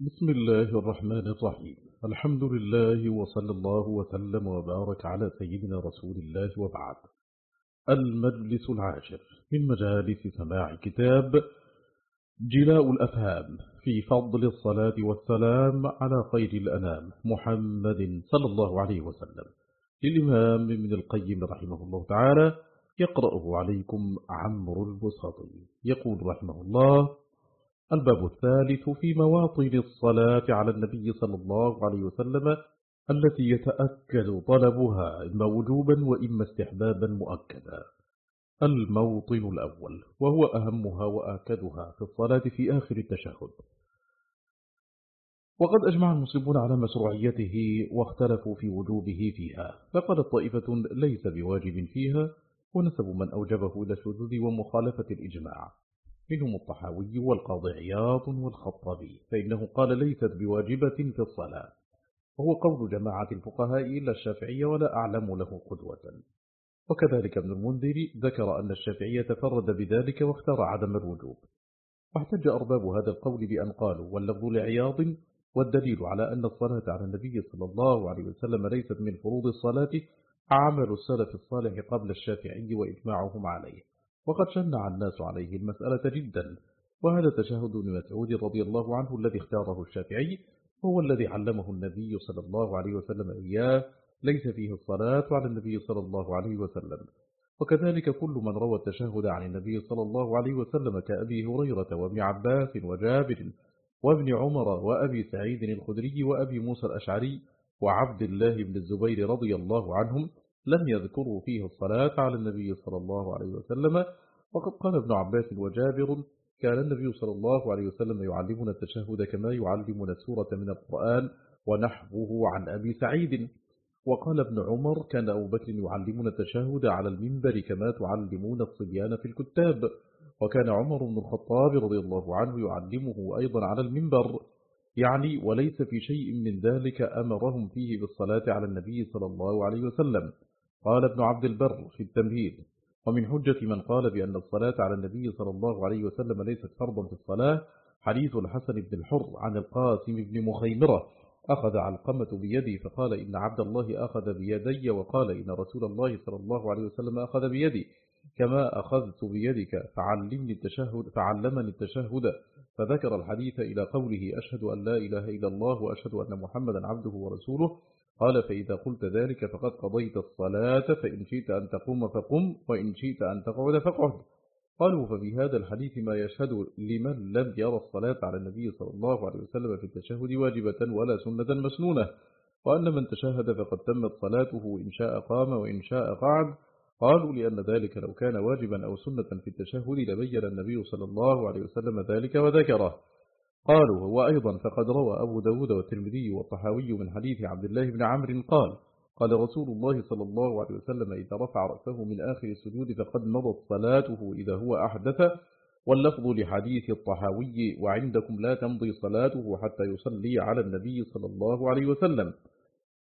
بسم الله الرحمن الرحيم. الحمد لله وصلى الله وسلم وبارك على سيدنا رسول الله وبعد. المجلس العاشر من مجالس سماع كتاب جلاء الأفهام في فضل الصلاة والسلام على خير الأنام محمد صلى الله عليه وسلم. للإمام من القيم رحمه الله تعالى يقرأه عليكم عمرو البسطي يقول رحمه الله الباب الثالث في مواطن الصلاة على النبي صلى الله عليه وسلم التي يتأكد طلبها إما وجوبا وإما استحبابا مؤكدا. الموطن الأول وهو أهمها وآكدها في الصلاة في آخر التشهد. وقد أجمع المسلمون على مشروعيته واختلفوا في وجوبه فيها فقالت طائفة ليس بواجب فيها ونسبوا من أوجبه إلى الشذوذ ومخالفة الإجماع. منهم الطحاوي والقاضي عياض والخطابي فإنه قال ليست بواجبة في الصلاة. وهو قول جماعة الفقهاء إلا الشافعية ولا أعلم له قدوة. وكذلك ابن المنذر ذكر أن الشافعية تفرد بذلك واختار عدم الوجوب. واحتج أرباب هذا القول بأن قالوا واللفظ لعياض والدليل على أن الصلاة على النبي صلى الله عليه وسلم ليست من فروض الصلاة عمل السلف الصالح قبل الشافعي وإجماعهم عليه. وقد شنع الناس عليه المسألة جدا وهذا تشهد ابن مسعود رضي الله عنه الذي اختاره الشافعي هو الذي علمه النبي صلى الله عليه وسلم إياه ليس فيه الصلاة على النبي صلى الله عليه وسلم. وكذلك كل من روى التشهد عن النبي صلى الله عليه وسلم كأبي هريرة وابن عباس وجابر وابن عمر وأبي سعيد الخدري وأبي موسى الأشعري وعبد الله بن الزبير رضي الله عنهم لم يذكروا فيه الصلاة على النبي صلى الله عليه وسلم وقد قال ابن عباس وجابر كان النبي صلى الله عليه وسلم يعلمنا التشهد كما يعلمنا سورة من القرآن ونحوه عن أبي سعيد. وقال ابن عمر كان أبو بكر يعلمنا التشهد على المنبر كما تعلمون الصبيان في الكتاب. وكان عمر بن الخطاب رضي الله عنه يعلمه أيضا على المنبر. يعني وليس في شيء من ذلك أمرهم فيه بالصلاة على النبي صلى الله عليه وسلم. قال ابن عبد البر في التمهيد ومن حجة من قال بأن الصلاة على النبي صلى الله عليه وسلم ليست فرضا في الصلاة حديث الحسن بن الحر عن القاسم بن مخيمرة أخذ علقمة بيدي فقال إن عبد الله أخذ بيدي وقال إن رسول الله صلى الله عليه وسلم أخذ بيدي كما أخذت بيدك فعلمني التشهد فعلمني التشهد. فذكر الحديث إلى قوله أشهد أن لا إله إلا الله وأشهد أن محمدا عبده ورسوله قال فإذا قلت ذلك فقد قضيت الصلاة فإن شئت أن تقوم فقم وإن شئت أن تقعد فقعد قالوا ففي هذا الحديث ما يشهد لمن لم يرى الصلاة على النبي صلى الله عليه وسلم في التشهد واجبة ولا سنة مسنونة وأن من تشهد فقد تمت صلاته إن شاء قام وإن شاء قعد. قالوا لأن ذلك لو كان واجبا أو سنة في التشهد لبين النبي صلى الله عليه وسلم ذلك وذكره. قالوا وأيضا فقد روى أبو داود والترمذي والطحاوي من حديث عبد الله بن عمرو قال قال رسول الله صلى الله عليه وسلم إذا رفع رأسه من آخر السجود فقد مضت صلاته إذا هو أحدث. واللفظ لحديث الطحاوي وعندكم لا تمضي صلاته حتى يصلي على النبي صلى الله عليه وسلم.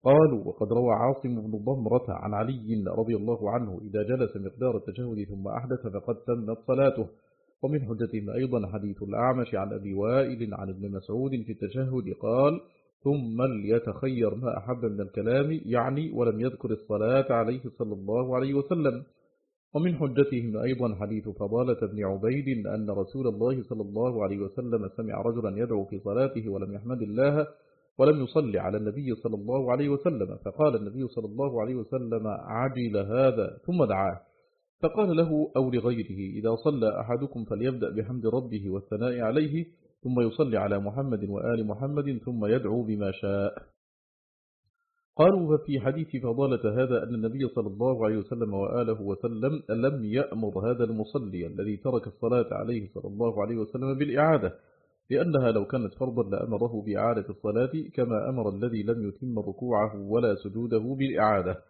قالوا وقد روى عاصم بن ضمرة عن علي رضي الله عنه إذا جلس مقدار التشهد ثم أحدث فقد تمت صلاته. ومن حجتهم أيضا حديث الأعمش عن أبي وائل عن ابن مسعود في التشهد قال ثم ليتخير ما أحب من الكلام يعني ولم يذكر الصلاة عليه صلى الله عليه وسلم. ومن حجتهم أيضا حديث فضالة بن عبيد أن رسول الله صلى الله عليه وسلم سمع رجلا يدعو في صلاته ولم يحمد الله ولم يصلي على النبي صلى الله عليه وسلم فقال النبي صلى الله عليه وسلم عجل هذا. ثم دعاه. فقال له أو لغيره إذا صلى أحدكم فليبدأ بحمد ربه والثناء عليه ثم يصلي على محمد وآل محمد ثم يدعو بما شاء. قالوا ففي حديث فضالة هذا أن النبي صلى الله عليه وسلم وآله وسلم لم يأمر هذا المصلي الذي ترك الصلاة عليه صلى الله عليه وسلم بالإعادة لأنها لو كانت فرضا لأمره بإعادة الصلاة كما أمر الذي لم يتم ركوعه ولا سجوده بالإعادة.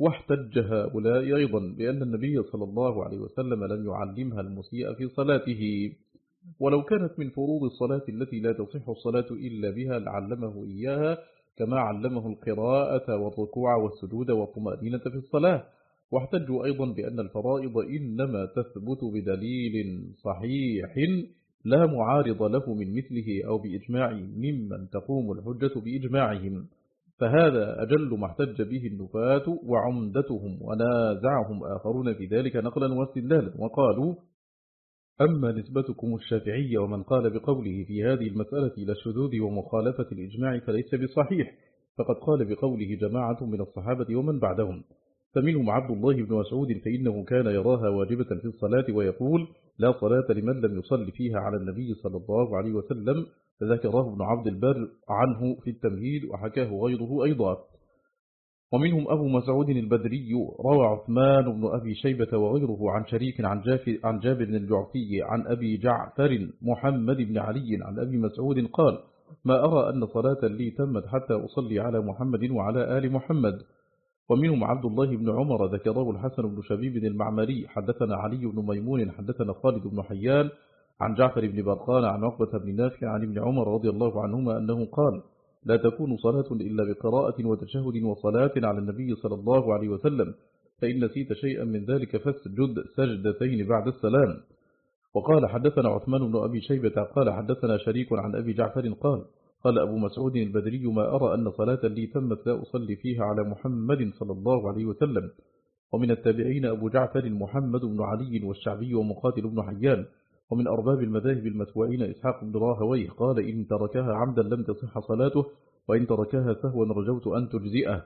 واحتج هؤلاء أيضا بأن النبي صلى الله عليه وسلم لم يعلمها المسيء في صلاته. ولو كانت من فروض الصلاة التي لا تصح الصلاة إلا بها لعلمه إياها كما علمه القراءة والركوع والسجود والطمأنينة في الصلاة. واحتجوا أيضا بأن الفرائض إنما تثبت بدليل صحيح لا معارض له من مثله أو بإجماع ممن تقوم الحجة بإجماعهم. فهذا أجل ما احتج به النفاة وعمدتهم ونازعهم آخرون في ذلك نقلا واستدلالا. وقالوا أما نسبتكم الشافعية ومن قال بقوله في هذه المسألة إلى الشذوذ ومخالفة الإجماع فليس بصحيح فقد قال بقوله جماعة من الصحابة ومن بعدهم. فمنهم عبد الله بن مسعود فإنه كان يراها واجبة في الصلاة ويقول لا صلاة لمن لم يصل فيها على النبي صلى الله عليه وسلم ذكره ابن عبد البر عنه في التمهيد وحكاه غيره أيضا. ومنهم أبو مسعود البدري روى عثمان بن أبي شيبة وغيره عن شريك عن, عن جابر الجعفي عن أبي جعفر محمد بن علي عن أبي مسعود قال ما أرى أن صلاة لي تمت حتى أصلي على محمد وعلى آل محمد. ومنهم عبد الله بن عمر ذكره الحسن بن شبيب المعمري. حدثنا علي بن ميمون حدثنا خالد بن حيان عن جعفر بن برقان عن عقبة بن نافع عن ابن عمر رضي الله عنهما أنه قال لا تكون صلاة إلا بقراءة وتشهد وصلاة على النبي صلى الله عليه وسلم فإن نسيت شيئا من ذلك فاسجد سجدتين بعد السلام. وقال حدثنا عثمان بن أبي شيبة قال حدثنا شريك عن أبي جعفر قال قال أبو مسعود البدري ما أرى أن صلاة لي تمت لا أصلي فيها على محمد صلى الله عليه وسلم. ومن التابعين أبو جعفر محمد بن علي والشعبي ومقاتل بن حيان. ومن أرباب المذاهب المتوعين إسحاق بن راهويه قال إن تركها عمدا لم تصح صلاته وإن تركها سهوا رجوت أن تجزئه.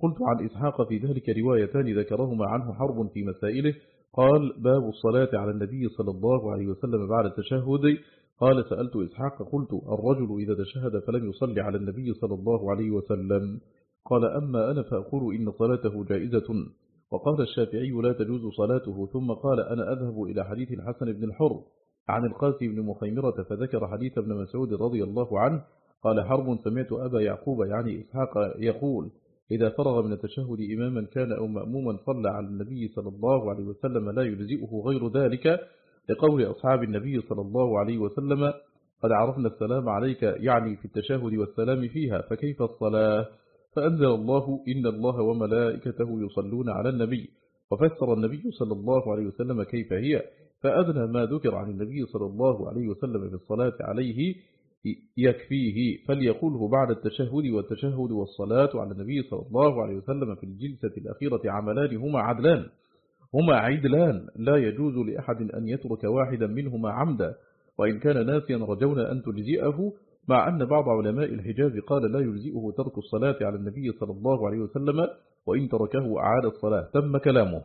قلت عن إسحاق في ذلك روايتان ذكرهما عنه حرب في مسائله. قال باب الصلاة على النبي صلى الله عليه وسلم بعد التشهد. قال سألت إسحاق قلت الرجل إذا تشهد فلم يصلي على النبي صلى الله عليه وسلم. قال أما أنا فأقول إن صلاته جائزة. وقال الشافعي لا تجوز صلاته ثم قال أنا أذهب إلى حديث الحسن بن الحر عن القاسي بن مخيمرة فذكر حديث ابن مسعود رضي الله عنه. قال حرب سمعت أبا يعقوب يعني إسحاق يقول إذا فرغ من التشهد إماما كان أو مأموما صلى على النبي صلى الله عليه وسلم لا يجزئه غير ذلك. لقول أصحاب النبي صلى الله عليه وسلم قد عرفنا السلام عليك يعني في التشهد والسلام فيها فكيف الصلاة؟ فأنزل الله إن الله وملائكته يصلون على النبي وفسر النبي صلى الله عليه وسلم كيف هي فأدنى ما ذكر عن النبي صلى الله عليه وسلم في الصلاة عليه يكفيه فليقوله بعد التشهد والتشهد والصلاة على النبي صلى الله عليه وسلم في الجلسة الأخيرة عملان هما عدلان. هما عدلان لا يجوز لأحد أن يترك واحدا منهما عمدا وإن كان ناسيا رجونا أن تجزئه مع أن بعض علماء الحجاز قال لا يجزئه ترك الصلاة على النبي صلى الله عليه وسلم وإن تركه أعاد الصلاة تم كلامه.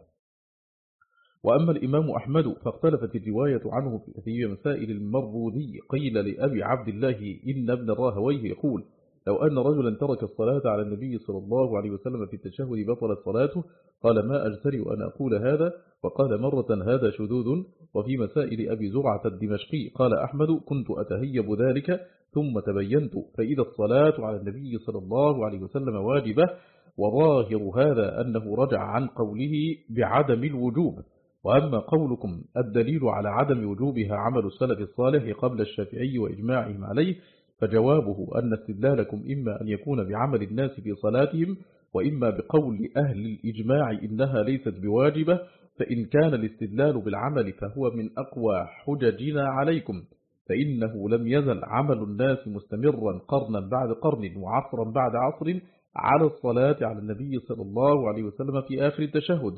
وأما الإمام أحمد فاختلفت الرواية عنه في مسائل المرودي قيل لأبي عبد الله إن ابن الراهويه يقول لو أن رجلا ترك الصلاة على النبي صلى الله عليه وسلم في التشهد بطلت صلاته قال ما أجترئ أن أقول هذا؟ وقال مرة هذا شذوذ وفي مسائل أبي زرعة الدمشقي. قال أحمد كنت أتهيب ذلك ثم تبينت فإذا الصلاة على النبي صلى الله عليه وسلم واجبة وظاهر هذا أنه رجع عن قوله بعدم الوجوب. وأما قولكم الدليل على عدم وجوبها عمل السلف الصالح قبل الشافعي وإجماعهم عليه فجوابه أن استدلالكم إما أن يكون بعمل الناس في صلاتهم وإما بقول أهل الإجماع إنها ليست بواجبة فإن كان الاستدلال بالعمل فهو من أقوى حججنا عليكم فإنه لم يزل عمل الناس مستمرا قرنا بعد قرن وعصرا بعد عصر على الصلاة على النبي صلى الله عليه وسلم في آخر التشهد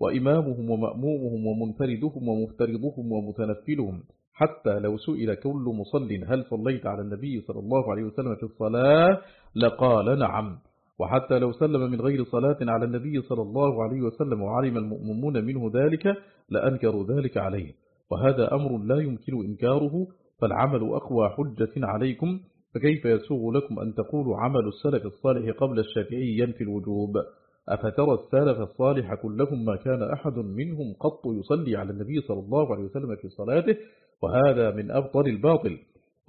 وإمامهم ومأمومهم ومنفردهم ومفترضهم ومتنفلهم. حتى لو سئل كل مصل هل صليت على النبي صلى الله عليه وسلم في الصلاة لقال نعم. وحتى لو سلم من غير صلاة على النبي صلى الله عليه وسلم وعلم المؤمنون منه ذلك لأنكروا ذلك عليه. وهذا أمر لا يمكن إنكاره فالعمل أقوى حجة عليكم فكيف يسوغ لكم أن تقولوا عمل السلف الصالح قبل الشافعي ينفي الوجوب؟ أفترى السلف الصالح كلهم ما كان أحد منهم قط يصلي على النبي صلى الله عليه وسلم في صلاته وهذا من أبطل الباطل.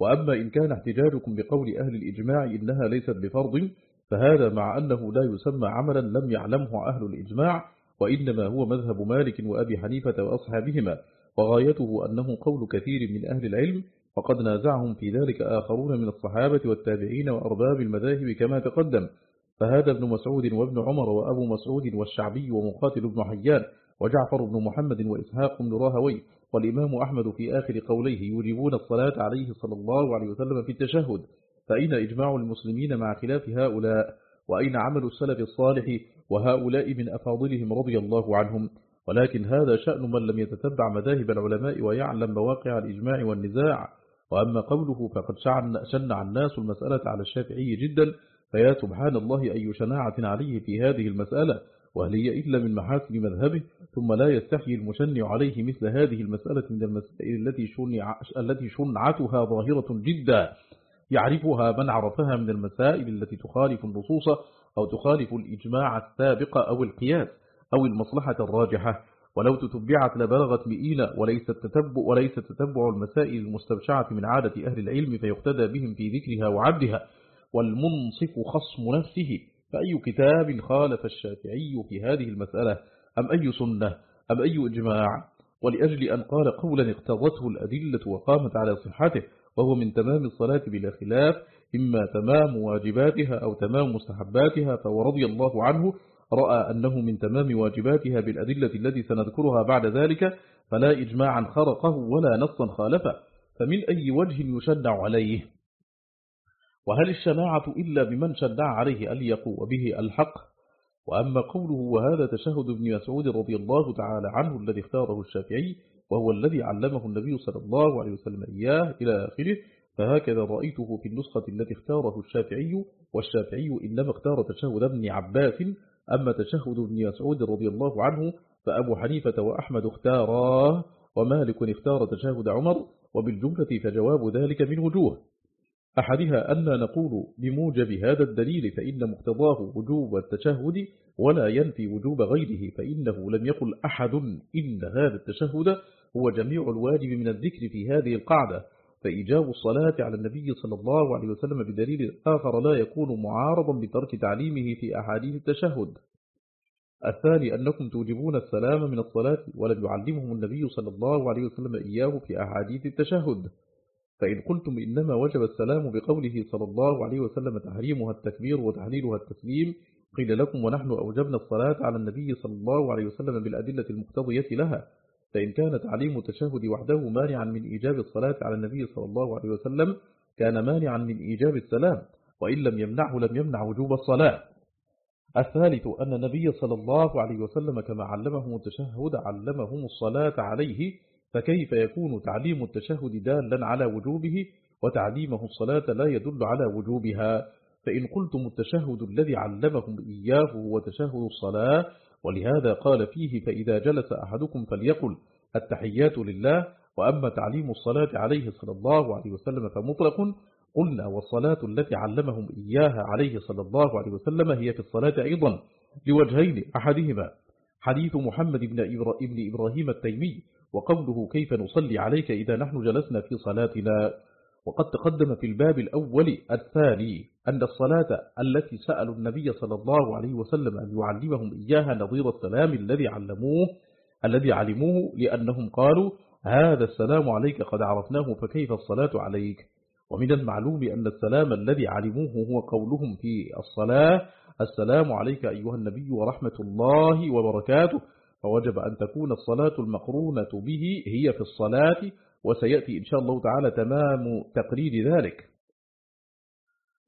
وأما إن كان احتجاجكم بقول أهل الإجماع إنها ليست بفرض فهذا مع أنه لا يسمى عملا لم يعلمه أهل الإجماع وإنما هو مذهب مالك وأبي حنيفة وأصحابهما. وغايته أنه قول كثير من أهل العلم وقد نازعهم في ذلك آخرون من الصحابة والتابعين وأرباب المذاهب كما تقدم. فهذا ابن مسعود وابن عمر وأبو مسعود والشعبي ومقاتل بن حيان وجعفر بن محمد وإسحاق بن راهوي والإمام أحمد في آخر قوليه يوجبون الصلاة عليه صلى الله عليه وسلم في التشهد فأين إجماع المسلمين مع خلاف هؤلاء وأين عمل السلف الصالح وهؤلاء من أفاضلهم رضي الله عنهم؟ ولكن هذا شأن من لم يتتبع مذاهب العلماء ويعلم مواقع الإجماع والنزاع. وأما قوله فقد شنع الناس المسألة على الشافعي جدا فيا سبحان الله أي شناعة عليه في هذه المسألة وهل هي إلا من محاسن مذهبه؟ ثم لا يستحي المشنع عليه مثل هذه المسألة من المسائل التي, شنع التي شنعتها ظاهرة جدا. يعرفها من عرفها من المسائل التي تخالف النصوص أو تخالف الإجماع السابق أو القياس أو المصلحة الراجحة. ولو تتبعت لبلغت مئين وليس التتبع, وليس تتبع المسائل المستبشعة من عادة أهل العلم فيقتدى بهم في ذكرها وعدها والمنصف خصم نفسه فأي كتاب خالف الشافعي في هذه المسألة؟ أم أي سنة؟ أم أي إجماع؟ ولأجل أن قال قولا اقتضته الأدلة وقامت على صحته وهو من تمام الصلاة بلا خلاف إما تمام واجباتها أو تمام مستحباتها فهو رضي الله عنه رأى أنه من تمام واجباتها بالأدلة التي سنذكرها بعد ذلك فلا إجماعا خرقه ولا نصا خالفه فمن أي وجه يشنع عليه؟ وهل الشناعة إلا بمن شنع عليه أن يقوى به الحق؟ وأما قوله وهذا تشهد ابن مسعود رضي الله تعالى عنه الذي اختاره الشافعي وهو الذي علمه النبي صلى الله عليه وسلم إياه إلى آخره فهكذا رأيته في النسخة التي اختاره الشافعي والشافعي إنما اختار تشهد ابن عباس أما تشهد ابن مسعود رضي الله عنه فأبو حنيفة وأحمد اختاراه ومالك اختار تشهد عمر وبالجملة فجواب ذلك من وجوه. أحدها أن نقول بموجب هذا الدليل فإن مقتضاه وجوب التشهد ولا ينفي وجوب غيره فإنه لم يقل أحد إن هذا التشهد هو جميع الواجب من الذكر في هذه القاعدة. فإيجاب الصلاة على النبي صلى الله عليه وسلم بدليل آخر لا يكون معارضا بترك تعليمه في أحاديث التشهد. الثاني أنكم توجبون السلام من الصلاة ولم يعلمهم النبي صلى الله عليه وسلم إياه في أحاديث التشهد. فإن قلتم إنما وجب السلام بقوله صلى الله عليه وسلم تحريمها التكبير وتحليلها التسليم قيل لكم ونحن أوجبنا الصلاة على النبي صلى الله عليه وسلم بالأدلة المقتضية لها فإن كان تعليم التشهد وحده مانعا من إيجاب الصلاة على النبي صلى الله عليه وسلم كان مانعا من إيجاب السلام وإن لم يمنعه لم يمنع وجوب الصلاة. الثالث أن النبي صلى الله عليه وسلم كما علمهم التشهد علمهم الصلاة عليه فكيف يكون تعليم التشهد دالا على وجوبه وتعليمه الصلاة لا يدل على وجوبها؟ فإن قلتم التشهد الذي علمهم إياه هو تشهد الصلاة ولهذا قال فيه فإذا جلس أحدكم فليقل التحيات لله وأما تعليم الصلاة عليه صلى الله عليه وسلم فمطلق قلنا والصلاة التي علمهم إياها عليه صلى الله عليه وسلم هي في الصلاة أيضا لوجهين أحدهما حديث محمد بن إبراهيم التيمي وقوله كيف نصلي عليك إذا نحن جلسنا في صلاتنا. وقد تقدم في الباب الأول الثاني أن الصلاة التي سألوا النبي صلى الله عليه وسلم أن يعلمهم إياها نظير السلام الذي علموه الذي علموه لأنهم قالوا هذا السلام عليك قد عرفناه فكيف الصلاة عليك. ومن المعلوم أن السلام الذي علموه هو قولهم في الصلاة السلام عليك أيها النبي ورحمة الله وبركاته. فوجب أن تكون الصلاة المقرونة به هي في الصلاة وسيأتي إن شاء الله تعالى تمام تقرير ذلك.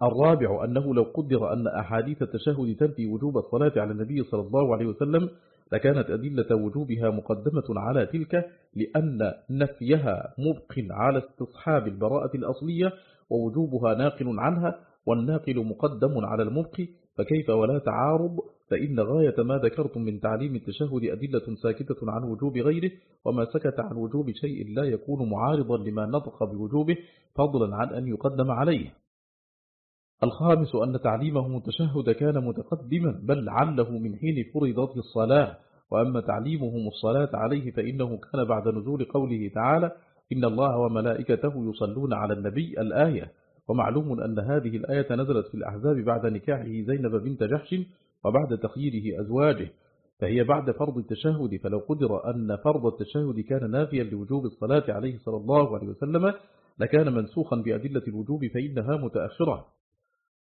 الرابع أنه لو قدر أن أحاديث التشهد تنفي وجوب الصلاة على النبي صلى الله عليه وسلم لكانت أدلة وجوبها مقدمة على تلك لأن نفيها مبق على استصحاب البراءة الأصلية ووجوبها ناقل عنها والناقل مقدم على المبق فكيف ولا تعارض؟ فإن غاية ما ذكرتم من تعليم التشهد أدلة ساكتة عن وجوب غيره وما سكت عن وجوب شيء لا يكون معارضا لما نطق بوجوبه فضلا عن أن يقدم عليه. الخامس أن تعليمه التشهد كان متقدما بل عله من حين فرضت الصلاة وأما تعليمهم الصلاة عليه فإنه كان بعد نزول قوله تعالى إن الله وملائكته يصلون على النبي الآية. ومعلوم أن هذه الآية نزلت في الأحزاب بعد نكاحه زينب بنت جحش وبعد تخييره أزواجه فهي بعد فرض التشهد فلو قدر أن فرض التشهد كان نافيا لوجوب الصلاة عليه صلى الله عليه وسلم لكان منسوخا بأدلة الوجوب فإنها متأخرة.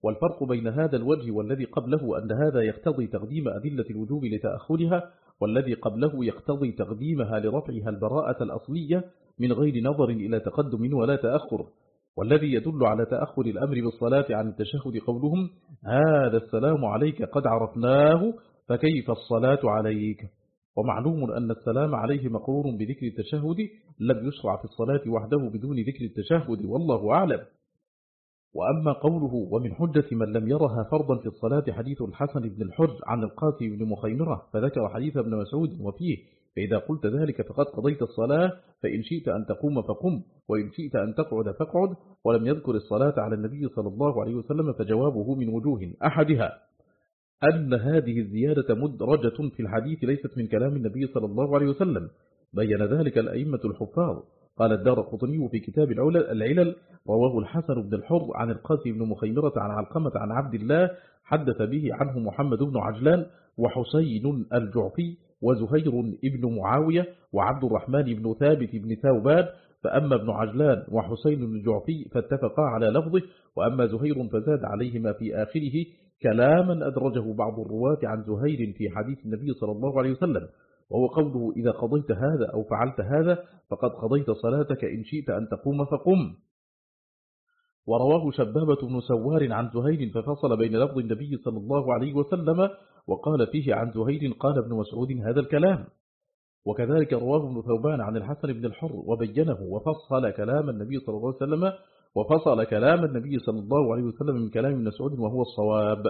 والفرق بين هذا الوجه والذي قبله أن هذا يقتضي تقديم أدلة الوجوب لتأخرها والذي قبله يقتضي تقديمها لرفعها البراءة الأصلية من غير نظر إلى تقدم ولا تأخر. والذي يدل على تأخر الأمر بالصلاة عن التشهد قولهم هذا السلام عليك قد عرفناه فكيف الصلاة عليك؟ ومعلوم أن السلام عليه مقرور بذكر التشهد لم يشرع في الصلاة وحده بدون ذكر التشهد والله أعلم. وأما قوله ومن حجة من لم يرها فرضا في الصلاة حديث الحسن بن الحج عن القاسم بن مخيمرة فذكر حديث ابن مسعود وفيه فإذا قلت ذلك فقد قضيت الصلاة فإن شئت أن تقوم فقم وإن شئت أن تقعد فاقعد ولم يذكر الصلاة على النبي صلى الله عليه وسلم فجوابه من وجوه أحدها. أن هذه الزيادة مدرجة في الحديث ليست من كلام النبي صلى الله عليه وسلم. بين ذلك الأئمة الحفاظ. قال الدار قطني في كتاب العلل رواه الحسن بن الحر عن القاسم بن مخيمرة عن علقمة عن عبد الله حدث به عنه محمد بن عجلان وحسين الجعفي وزهير بن معاوية وعبد الرحمن بن ثابت بن ثوبان فأما ابن عجلان وحسين الجعفي فاتفقا على لفظه وأما زهير فزاد عليهما في آخره كلاما أدرجه بعض الرواة عن زهير في حديث النبي صلى الله عليه وسلم وهو قوله إذا قضيت هذا أو فعلت هذا فقد قضيت صلاتك إن شئت أن تقوم فقم. ورواه شبابة بن سوار عن زهير ففصل بين لفظ النبي صلى الله عليه وسلم وقال فيه عن زهير قال ابن مسعود هذا الكلام. وكذلك رواه ابن ثوبان عن الحسن بن الحر وبينه وفصل كلام النبي صلى الله عليه وسلم وفصل كلام النبي صلى الله عليه وسلم من كلام ابن مسعود وهو الصواب.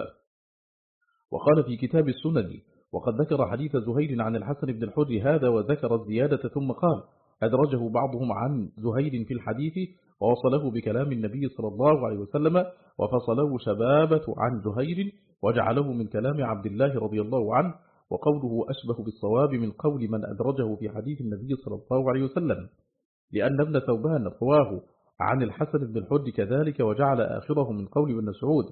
وقال في كتاب السنن وقد ذكر حديث زهير عن الحسن بن الحر هذا وذكر الزيادة ثم قال أدرجه بعضهم عن زهير في الحديث ووصله بكلام النبي صلى الله عليه وسلم وفصله شبابة عن زهير وجعله من كلام عبد الله رضي الله عنه وقوله أشبه بالصواب من قول من أدرجه في حديث النبي صلى الله عليه وسلم لأن ابن ثوبان رواه عن الحسن بن الحج كذلك وجعل آخره من قول ابن سعود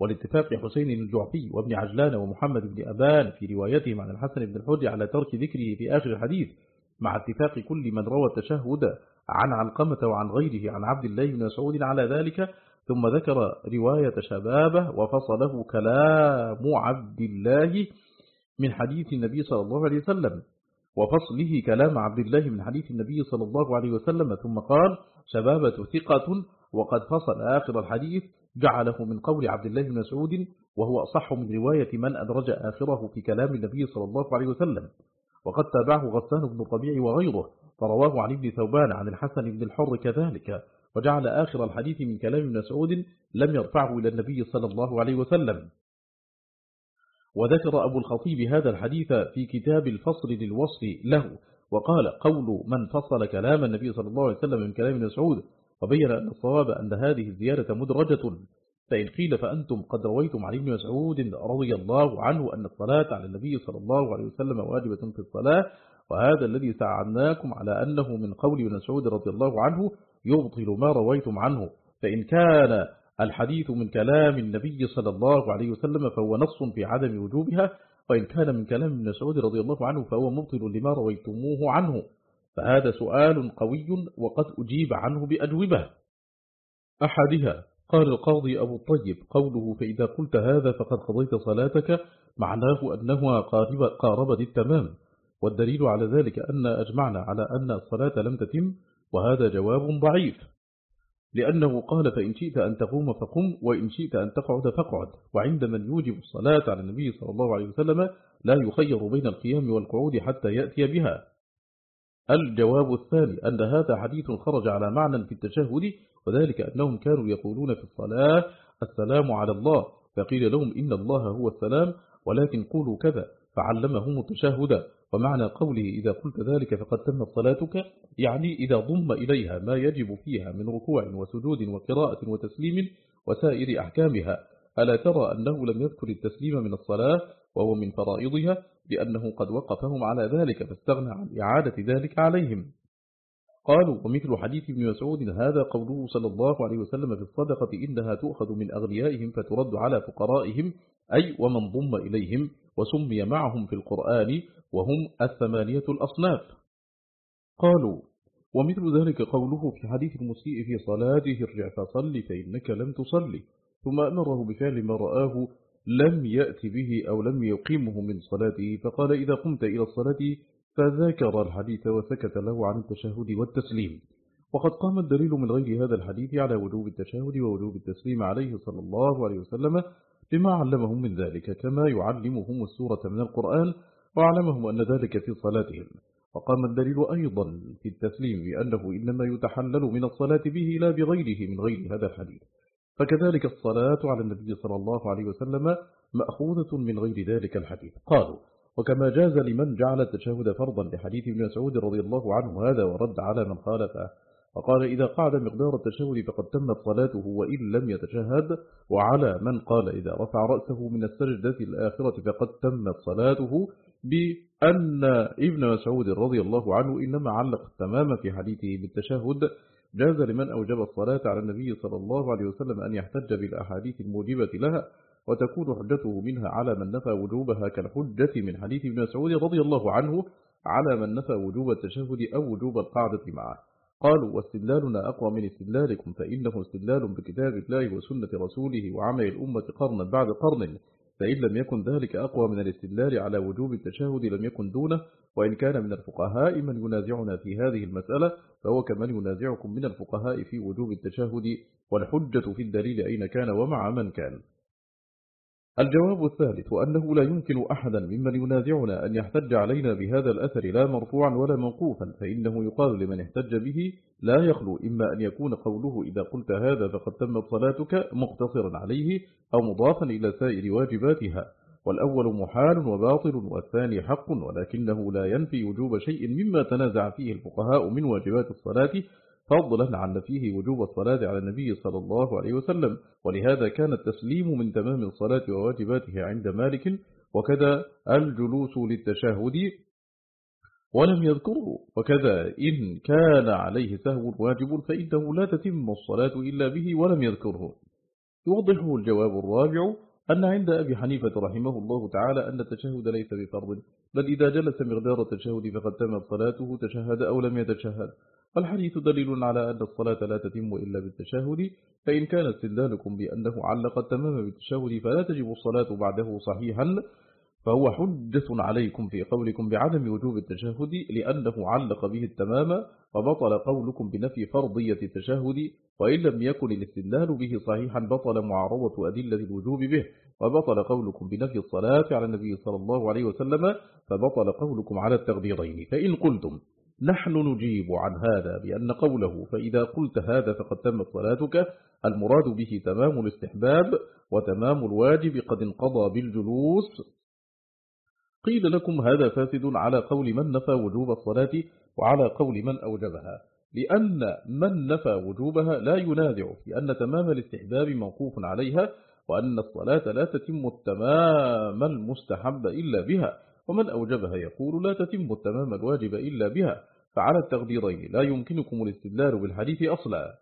والاتفاق حسين الجعفي وابن عجلان ومحمد بن أبان في روايتهم عن الحسن بن الحج على ترك ذكره في آخر الحديث مع اتفاق كل من روى التشهد عن علقمة وعن غيره عن عبد الله بن مسعود على ذلك ثم ذكر رواية شبابه وفصله كلام عبد الله من حديث النبي صلى الله عليه وسلم وفصله كلام عبد الله من حديث النبي صلى الله عليه وسلم ثم قال شبابة ثقة وقد فصل آخر الحديث جعله من قول عبد الله بن مسعود وهو أصح من رواية من أدرج آخره في كلام النبي صلى الله عليه وسلم وقد تابعه غسان بن الطبيع وغيره فرواه عن ابن ثوبان عن الحسن بن الحر كذلك. وجعل آخر الحديث من كلام ابن مسعود لم يرفعه إلى النبي صلى الله عليه وسلم. وذكر أبو الخطيب هذا الحديث في كتاب الفصل للوصف له وقال قول من فصل كلام النبي صلى الله عليه وسلم من كلام مسعود وبين أن الصواب أن هذه الزيادة مدرجة. فإن قيل فأنتم قد رويتم عن ابن مسعود رضي الله عنه أن الصلاة على النبي صلى الله عليه وسلم واجبة في الصلاة وهذا الذي ساعدناكم على أنه من قول ابن مسعود رضي الله عنه يبطل ما رويتم عنه. فإن كان الحديث من كلام النبي صلى الله عليه وسلم فهو نص في عدم وجوبها وإن كان من كلام ابن مسعود رضي الله عنه فهو مبطل لما رويتموه عنه. فهذا سؤال قوي وقد أجيب عنه بأجوبة. أحدها قال القاضي أبو الطيب قوله فإذا قلت هذا فقد قضيت صلاتك معناه أنه قارب, قارب التمام. والدليل على ذلك أن أجمعنا على أن الصلاة لم تتم وهذا جواب ضعيف. لأنه قال فإن شئت أن تقوم فقم وإن شئت أن تقعد فقعد. وعند من يوجب الصلاة على النبي صلى الله عليه وسلم لا يخير بين القيام والقعود حتى يأتي بها. الجواب الثاني أن هذا حديث خرج على معنى في التشهد وذلك أنهم كانوا يقولون في الصلاة السلام على الله فقيل لهم إن الله هو السلام ولكن قولوا كذا. فعلمهم التشهد ومعنى قوله إذا قلت ذلك فقد تمت صلاتك يعني إذا ضم إليها ما يجب فيها من ركوع وسجود وقراءة وتسليم وسائر أحكامها. ألا ترى أنه لم يذكر التسليم من الصلاة وهو من فرائضها؟ لأنه قد وقفهم على ذلك فاستغنى عن إعادة ذلك عليهم. قالوا ومثل حديث ابن مسعود هذا قوله صلى الله عليه وسلم في الصدقة إنها تؤخذ من أغنيائهم فترد على فقرائهم أي ومن ضم إليهم وسمي معهم في القرآن وهم الثمانية الأصناف. قالوا ومثل ذلك قوله في حديث المسيء في صلاته ارجع فصل فإنك لم تصلي ثم أمره بفعل ما رآه لم يأت به أو لم يقيمه من صلاته فقال إذا قمت إلى الصلاة فذكر الحديث وسكت له عن التشهد والتسليم. وقد قام الدليل من غير هذا الحديث على وجوب التشهد ووجوب التسليم عليه صلى الله عليه وسلم بما علمهم من ذلك كما يعلمهم السورة من القرآن وعلمهم أن ذلك في صلاتهم. وقام الدليل أيضا في التسليم بأنه إنما يتحلل من الصلاة به لا بغيره من غير هذا الحديث. فكذلك الصلاة على النبي صلى الله عليه وسلم مأخوذة من غير ذلك الحديث. قالوا وكما جاز لمن جعل التشهد فرضا لحديث ابن مسعود رضي الله عنه هذا ورد على من خالفه وقال إذا قعد مقدار التشهد فقد تمت صلاته وإن لم يتشهد وعلى من قال إذا رفع رأسه من السجدة الآخرة فقد تمت صلاته بأن ابن مسعود رضي الله عنه إنما علق التمام في حديثه بالتشهد جاز لمن أوجب الصلاة على النبي صلى الله عليه وسلم أن يحتج بالأحاديث الموجبة لها وتكون حجته منها على من نفى وجوبها كالحجة من حديث ابن مسعود رضي الله عنه على من نفى وجوب التشهد أو وجوب القعدة معه. قالوا واستدلالنا أقوى من استدلالكم فإنه استدلال بكتاب الله وسنة رسوله وعمل الأمة قرنا بعد قرن فإن لم يكن ذلك أقوى من الاستدلال على وجوب التشهد لم يكن دونه وإن كان من الفقهاء من ينازعنا في هذه المسألة فهو كمن ينازعكم من الفقهاء في وجوب التشهد والحجة في الدليل أين كان ومع من كان. الجواب الثالث وأنه لا يمكن أحدا ممن ينازعنا أن يحتج علينا بهذا الأثر لا مرفوعا ولا موقوفا فإنه يقال لمن احتج به لا يخلو إما أن يكون قوله إذا قلت هذا فقد تمت صلاتك مقتصرا عليه أو مضافا إلى سائر واجباتها. والأول محال وباطل والثاني حق ولكنه لا ينفي وجوب شيء مما تنازع فيه الفقهاء من واجبات الصلاة فضلا عن فيه وجوب الصلاة على النبي صلى الله عليه وسلم ولهذا كان التسليم من تمام الصلاة وواجباتها عند مالك وكذا الجلوس للتشهد ولم يذكره وكذا إن كان عليه سهو واجب فإنه لا تتم الصلاة إلا به ولم يذكره. يوضحه الجواب الرابع أن عند أبي حنيفة رحمه الله تعالى أن التشهد ليس بفرض بل إذا جلس مقدار التشهد فقد تمت صلاته تشهد أو لم يتشهد. والحديث دليل على أن الصلاة لا تتم إلا بالتشهد فإن كان استدلالكم بأنه علق التمام بالتشهد فلا تجب الصلاة بعده صحيحا فهو حجة عليكم في قولكم بعدم وجوب التشهد لأنه علق به التمام وبطل قولكم بنفي فرضية التشهد وإن لم يكن الاستدلال به صحيحا بطل معارضة أدلة الوجوب به وبطل قولكم بنفي الصلاة على النبي صلى الله عليه وسلم فبطل قولكم على التغبيرين فإن قلتم. نحن نجيب عن هذا بأن قوله فإذا قلت هذا فقد تمت صلاتك المراد به تمام الاستحباب وتمام الواجب قد انقضى بالجلوس. قيل لكم هذا فاسد على قول من نفى وجوب الصلاة وعلى قول من أوجبها لأن من نفى وجوبها لا ينازع في أن تمام الاستحباب موقوف عليها وأن الصلاة لا تتم التمام المستحب إلا بها. ومن أوجبها يقول لا تتم التمام الواجب إلا بها فعلى التقديرين لا يمكنكم الاستدلال بالحديث أصلا.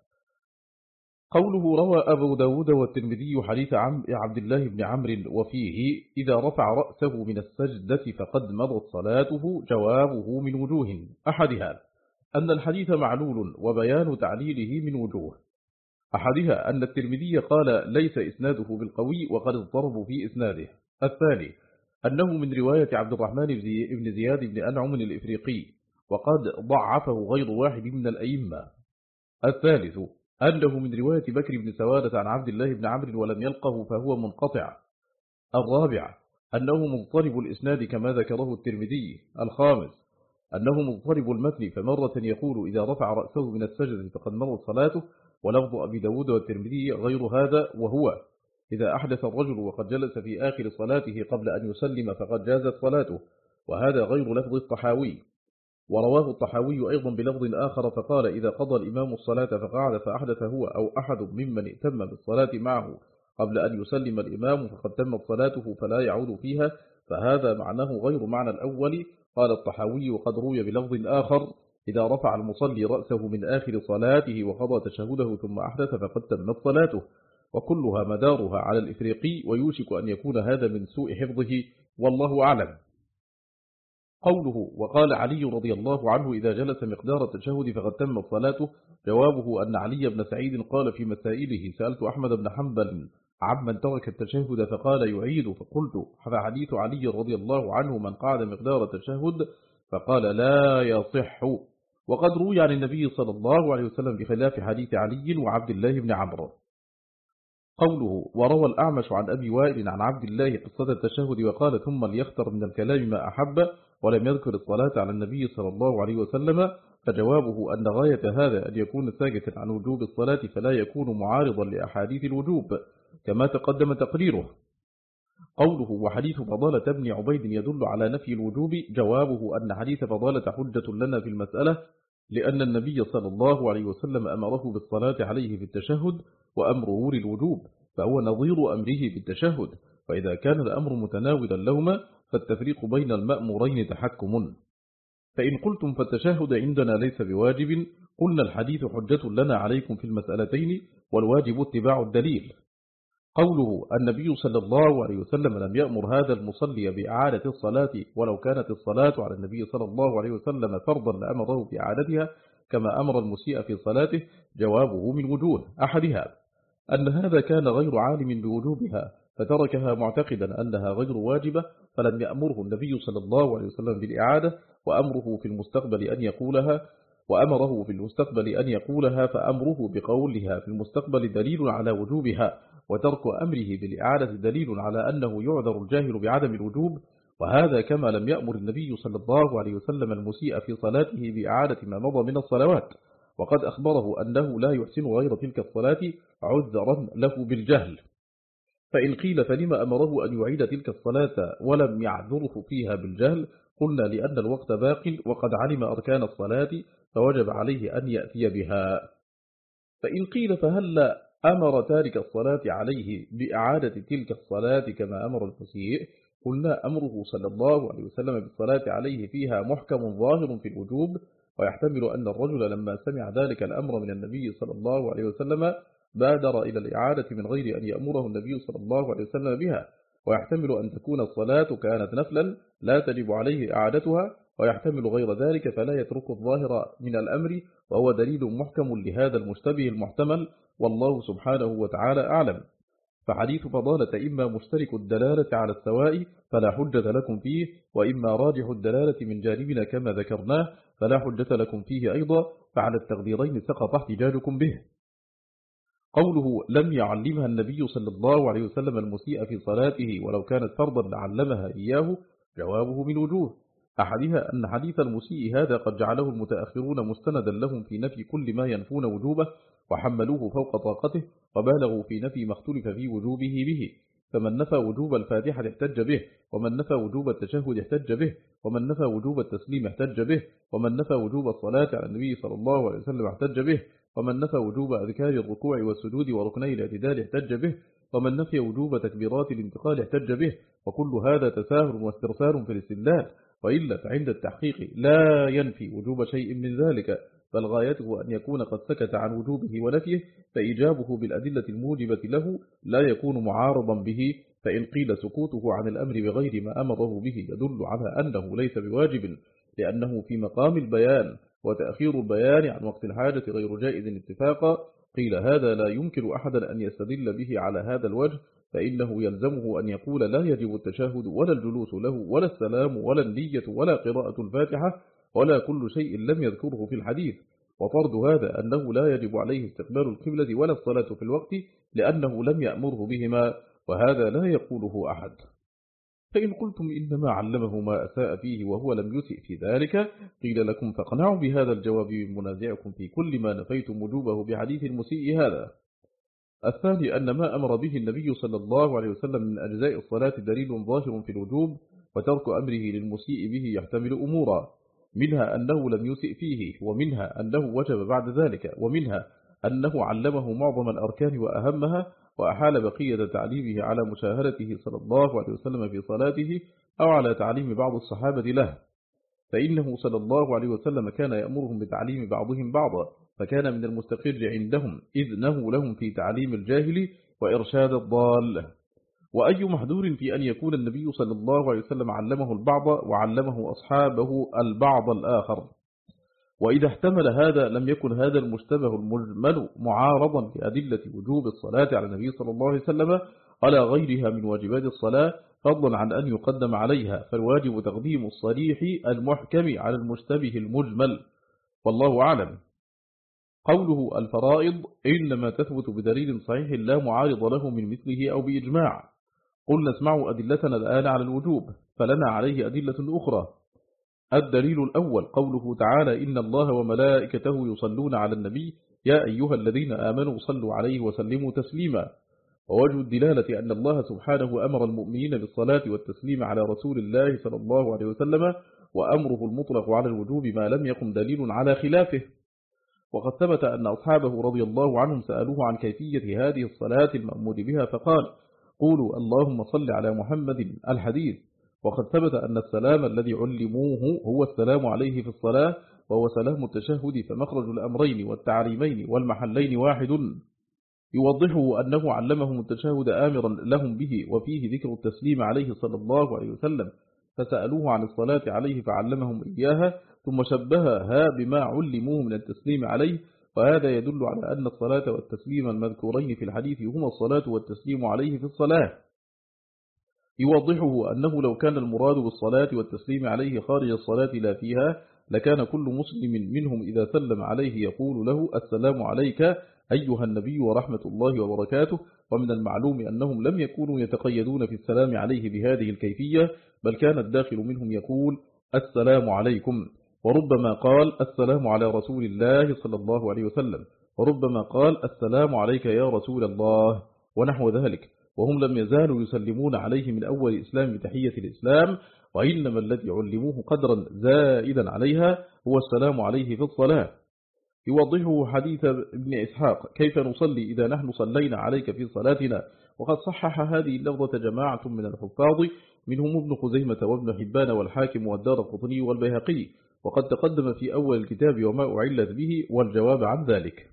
قوله روى أبو داود والترمذي حديث عبد الله بن عمرو وفيه إذا رفع رأسه من السجدة فقد مضت صلاته جوابه من وجوه أحدها أن الحديث معلول وبيان تعليله من وجوه. أحدها أن الترمذي قال ليس إسناده بالقوي وقد اضطربوا في إسناده. الثاني أنه من رواية عبد الرحمن بن زياد بن أنعم الإفريقي وقد ضعفه غير واحد من الأئمة. الثالث أنه من رواية بكر بن سوادة عن عبد الله بن عمرو ولم يلقه فهو منقطع. الرابع أنه مضطرب الإسناد كما ذكره الترمذي. الخامس أنه مضطرب المتن فمرة يقول إذا رفع رأسه من السجد فقد مرت صلاته. ولفظ أبي داود والترمذي غير هذا وهو إذا أحدث الرجل وقد جلس في آخر صلاته قبل أن يسلم فقد جازت صلاته وهذا غير لفظ الطحاوي. ورواه الطحاوي أيضا بلفظ آخر فقال إذا قضى الإمام الصلاة فقعد فأحدث هو أو أحد ممن ائتم بالصلاة معه قبل أن يسلم الإمام فقد تمت صلاته فلا يعود فيها فهذا معناه غير معنى الأول. قال الطحاوي وقد روي بلفظ آخر إذا رفع المصلي رأسه من آخر صلاته وقضى تشهده ثم أحدث فقد تمت صلاته. وكلها مدارها على الإفريقي ويوشك أن يكون هذا من سوء حفظه والله أعلم. قوله وقال علي رضي الله عنه إذا جلس مقدار التشهد فقد تمت صلاته جوابه أن علي بن سعيد قال في مسائله سألت أحمد بن حنبل عمن ترك التشهد فقال يعيد. فقلت فحديث علي رضي الله عنه من قعد مقدار التشهد؟ فقال لا يصح. وقد روي عن النبي صلى الله عليه وسلم بخلاف حديث علي وعبد الله بن عمرو. قوله وروى الأعمش عن أبي وائل عن عبد الله قصة التشهد وقال ثم ليختر من الكلام ما أحب ولم يذكر الصلاة على النبي صلى الله عليه وسلم فجوابه أن غاية هذا أن يكون ساكتا عن وجوب الصلاة فلا يكون معارضا لأحاديث الوجوب كما تقدم تقريره. قوله وحديث فضالة بن عبيد يدل على نفي الوجوب جوابه أن حديث فضالة حجة لنا في المسألة لأن النبي صلى الله عليه وسلم أمره بالصلاة عليه في التشهد وأمره للوجوب فهو نظير أمره بالتشهد فإذا كان الأمر متناولا لهما فالتفريق بين المأمورين تحكم. فإن قلتم فالتشهد عندنا ليس بواجب قلنا الحديث حجة لنا عليكم في المسألتين والواجب اتباع الدليل. قوله النبي صلى الله عليه وسلم لم يأمر هذا المصلي بإعادة الصلاة ولو كانت الصلاة على النبي صلى الله عليه وسلم فرضا لأمره بإعادتها كما أمر المسيء في صلاته جوابه من وجوه أحدها. أن هذا كان غير عالم بوجوبها فتركها معتقدا أنها غير واجبة فلم يأمره النبي صلى الله عليه وسلم بالإعادة وأمره في المستقبل أن يقولها وأمره في المستقبل أن يقولها فأمره بقولها في المستقبل دليل على وجوبها وترك أمره بالإعادة دليل على أنه يعذر الجاهل بعدم الوجوب وهذا كما لم يأمر النبي صلى الله عليه وسلم المسيء في صلاته بإعادة ما مضى من الصلوات. وقد أخبره أنه لا يحسن غير تلك الصلاة عذرا له بالجهل. فإن قيل فلما أمره أن يعيد تلك الصلاة ولم يعذره فيها بالجهل قلنا لأن الوقت باق وقد علم أركان الصلاة فوجب عليه أن يأتي بها. فإن قيل فهل أمر تارك الصلاة عليه بإعادة تلك الصلاة كما أمر المسيء قلنا أمره صلى الله عليه وسلم بالصلاة عليه فيها محكم ظاهر في الوجوب ويحتمل أن الرجل لما سمع ذلك الأمر من النبي صلى الله عليه وسلم بادر إلى الإعادة من غير أن يأمره النبي صلى الله عليه وسلم بها. ويحتمل أن تكون الصلاة كانت نفلا لا تجب عليه إعادتها ويحتمل غير ذلك فلا يترك الظاهر من الأمر وهو دليل محكم لهذا المشتبه المحتمل والله سبحانه وتعالى أعلم. فحديث فضالة إما مشترك الدلالة على السواء فلا حجة لكم فيه وإما راجح الدلالة من جانبنا كما ذكرناه فلا حجة لكم فيه أيضا فعلى التقديرين سقط احتجاجكم به. قوله لم يعلمها النبي صلى الله عليه وسلم المسيء في صلاته ولو كانت فرضا لعلمها إياه جوابه من وجوه. أحدها أن حديث المسيء هذا قد جعله المتأخرون مستندا لهم في نفي كل ما ينفون وجوبه وحملوه فوق طاقته وبالغوا في نفي ما اختلف في وجوبه به. فمن نفى وجوب الفاتحة احتج به ومن نفى وجوب التشهد احتج به ومن نفى وجوب التسليم احتج به ومن نفى وجوب الصلاة على النبي صلى الله عليه وسلم احتج به ومن نفى وجوب أذكار الركوع والسجود وركني الاعتدال احتج به ومن نفي وجوب تكبيرات الانتقال احتج به وكل هذا تساهل واسترسال في الاستدلال وإلا فعند التحقيق لا ينفي وجوب شيء من ذلك. بل غايته أن يكون قد سكت عن وجوبه ونفيه فإجابه بالأدلة الموجبة له لا يكون معارضا به فإن قيل سكوته عن الأمر بغير ما أمره به يدل على أنه ليس بواجب لأنه في مقام البيان وتأخير البيان عن وقت الحاجة غير جائز اتفاقا قيل هذا لا يمكن أحدا أن يستدل به على هذا الوجه فإنه يلزمه أن يقول لا يجب التشاهد ولا الجلوس له ولا السلام ولا النية ولا قراءة الفاتحة ولا كل شيء لم يذكره في الحديث. وفرض هذا أنه لا يجب عليه استقبال القبلة ولا الصلاة في الوقت لأنه لم يأمره بهما وهذا لا يقوله أحد. فإن قلتم إنما علمه ما أساء فيه وهو لم يسئ في ذلك قيل لكم فاقنعوا بهذا الجواب من منازعكم في كل ما نفيتم وجوبه بحديث المسيء هذا. الثاني أن ما أمر به النبي صلى الله عليه وسلم من أجزاء الصلاة دليل ظاهر في الوجوب وترك أمره للمسيء به يحتمل أمورا. منها أنه لم يسئ فيه ومنها أنه وجب بعد ذلك ومنها أنه علمه معظم الأركان وأهمها وأحال بقية تعليمه على مشاهدته صلى الله عليه وسلم في صلاته أو على تعليم بعض الصحابة له. فإنه صلى الله عليه وسلم كان يأمرهم بتعليم بعضهم بعضا فكان من المستقر عندهم إذنه لهم في تعليم الجاهل وإرشاد الضال. وأي محذور في أن يكون النبي صلى الله عليه وسلم علمه البعض وعلمه أصحابه البعض الآخر. وإذا احتمل هذا لم يكن هذا المشتبه المجمل معارضا لأدلة وجوب الصلاة على النبي صلى الله عليه وسلم على غيرها من واجبات الصلاة فضلا عن أن يقدم عليها فالواجب تقديم الصريح المحكم على المشتبه المجمل. والله أعلم. قوله الفرائض إنما تثبت بدليل صحيح لا معارض له من مثله أو بإجماع. قلنا اسمعوا أدلتنا الآن على الوجوب فلنا عليه أدلة أخرى. الدليل الأول قوله تعالى إن الله وملائكته يصلون على النبي يا أيها الذين آمنوا صلوا عليه وسلموا تسليما. ووجه الدلالة أن الله سبحانه أمر المؤمنين بالصلاة والتسليم على رسول الله صلى الله عليه وسلم وأمره المطلق على الوجوب ما لم يقم دليل على خلافه. وقد ثبت أن أصحابه رضي الله عنهم سألوه عن كيفية هذه الصلاة المأمور بها فقال قولوا اللهم صل على محمد الحديث وقد ثبت أن السلام الذي علموه هو السلام عليه في الصلاة وهو سلام التشهد فمخرج الأمرين والتعليمين والمحلين واحد. يوضحه أنه علمهم التشهد آمرا لهم به وفيه ذكر التسليم عليه صلى الله عليه وسلم فسألوه عن الصلاة عليه فعلمهم إياها ثم شبهها بما علموه من التسليم عليه وهذا يدل على أن الصلاة والتسليم المذكورين في الحديث هما الصلاة والتسليم عليه في الصلاة. يوضحه أنه لو كان المراد بالصلاة والتسليم عليه خارج الصلاة لا فيها لكان كل مسلم منهم إذا سلم عليه يقول له السلام عليك أيها النبي ورحمة الله وبركاته ومن المعلوم أنهم لم يكونوا يتقيدون في السلام عليه بهذه الكيفية بل كان الداخل منهم يقول السلام عليكم. وربما قال السلام على رسول الله صلى الله عليه وسلم. وربما قال السلام عليك يا رسول الله ونحو ذلك. وهم لم يزالوا يسلمون عليه من أول إسلام بتحية الإسلام وإنما الذي علموه قدرا زائدا عليها هو السلام عليه في الصلاة. يوضحه حديث ابن إسحاق كيف نصلي إذا نحن صلينا عليك في صلاتنا؟ وقد صحح هذه اللفظة جماعة من الحفاظ منهم ابن خزيمة وابن حبان والحاكم والدار القطني والبيهقي. وقد تقدم في أول الكتاب وما أعلت به والجواب عن ذلك.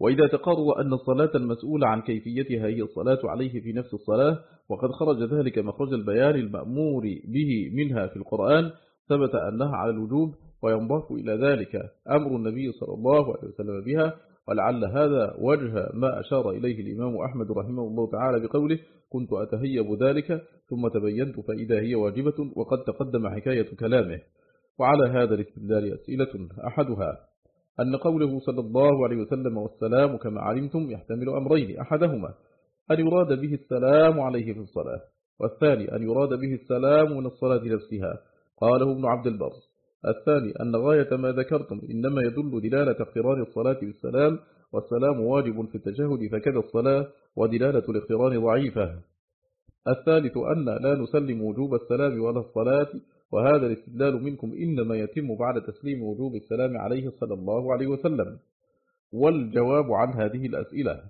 وإذا تقرر أن الصلاة المسؤولة عن كيفيتها هي الصلاة عليه في نفس الصلاة وقد خرج ذلك مخرج البيان المأمور به منها في القرآن ثبت أنها على الوجوب وينضاف إلى ذلك أمر النبي صلى الله عليه وسلم بها ولعل هذا وجه ما أشار إليه الإمام أحمد رحمه الله تعالى بقوله كنت أتهيب ذلك ثم تبينت فإذا هي واجبة وقد تقدم حكاية كلامه. وعلى هذا الاستدلال أسئلة أحدها أن قوله صلى الله عليه وسلم والسلام كما علمتم يحتمل أمرين أحدهما أن يراد به السلام عليه في الصلاة والثاني أن يراد به السلام من الصلاة نفسها قاله ابن عبد البر. الثاني أن غاية ما ذكرتم إنما يدل دلالة اقتران الصلاة بالسلام والسلام واجب في التجهد فكذا الصلاة ودلالة الاقتران ضعيفة. الثالث أن لا نسلم وجوب السلام ولا الصلاة وهذا الاستدلال منكم إنما يتم بعد تسليم وجوب السلام عليه صلى الله عليه وسلم والجواب عن هذه الأسئلة.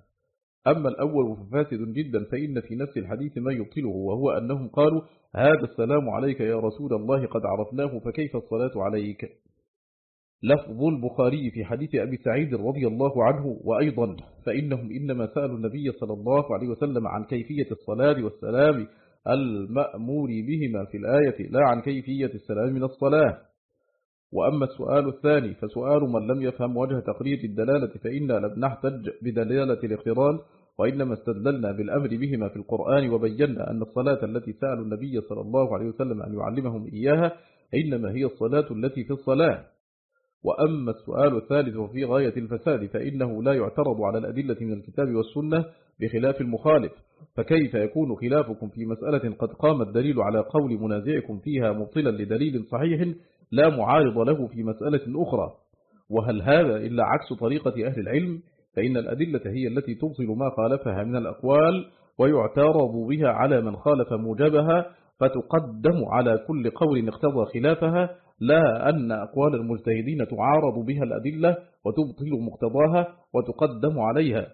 أما الأول ففاسد جدا فإن في نفس الحديث ما يبطله وهو أنهم قالوا هذا السلام عليك يا رسول الله قد عرفناه فكيف الصلاة عليك؟ لفظ البخاري في حديث أبي سعيد رضي الله عنه وأيضا فإنهم إنما سألوا النبي صلى الله عليه وسلم عن كيفية الصلاة والسلام المأمور بهما في الآية لا عن كيفية السلام من الصلاة. وأما السؤال الثاني فسؤال من لم يفهم وجه تقرير الدلالة فإنا لم نحتج بدلالة الاقتران وإنما استدللنا بالأمر بهما في القرآن وبينا أن الصلاة التي سألوا النبي صلى الله عليه وسلم أن يعلمهم إياها إنما هي الصلاة التي في الصلاة. وأما السؤال الثالث وفي غاية الفساد فإنه لا يعترض على الأدلة من الكتاب والسنة بخلاف المخالف. فكيف يكون خلافكم في مسألة قد قام الدليل على قول منازعكم فيها مبطلا لدليل صحيح لا معارض له في مسألة أخرى؟ وهل هذا إلا عكس طريقة أهل العلم؟ فإن الأدلة هي التي تبطل ما خالفها من الأقوال ويعترض بها على من خالف موجبها فتقدم على كل قول اقتضى خلافها لا أن أقوال المجتهدين تعارض بها الأدلة وتبطل مقتضاها وتقدم عليها.